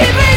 She